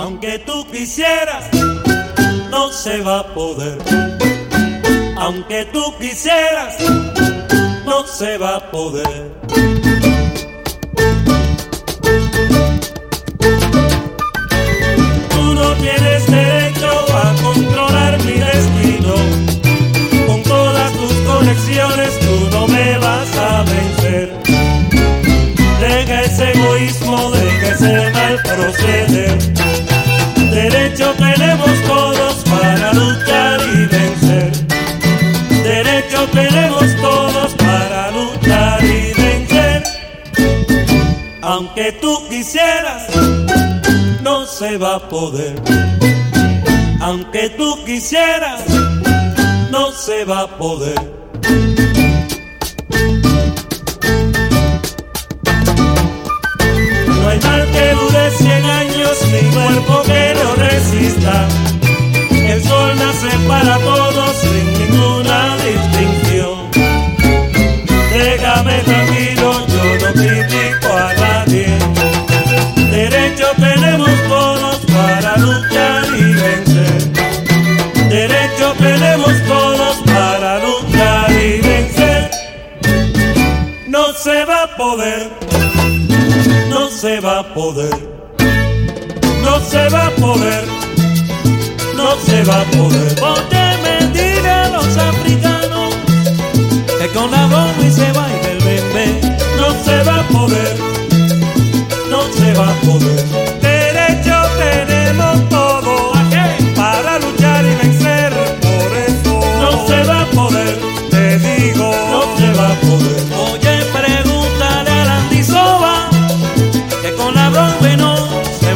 Aunque tú quisieras, no se va a poder. Aunque tú quisieras, no se va a poder. Tú no tienes derecho a controlar mi destino. Con todas tus conexiones tú no me vas a vencer. Deja ese egoísmo, deja ese mal proceder. Derecho tenemos todos para luchar y vencer. Aunque tú quisieras, no se va a poder. Aunque tú quisieras, no se va a poder. No hay mal que dure cien años, ni cuerpo que no resista. El sol nace para todos Todos para luchar y vencer. No se va a poder, no se va a poder, no se va a poder, no se va a poder. Porque me digan los africanos que con la bomba se baila el bebé. No se va a poder, no se va a poder.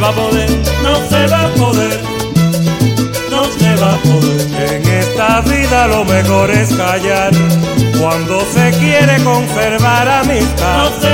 Va a poder, no se va a poder, no se va a poder. En esta vida lo mejor es callar cuando se quiere conservar amistad. No se.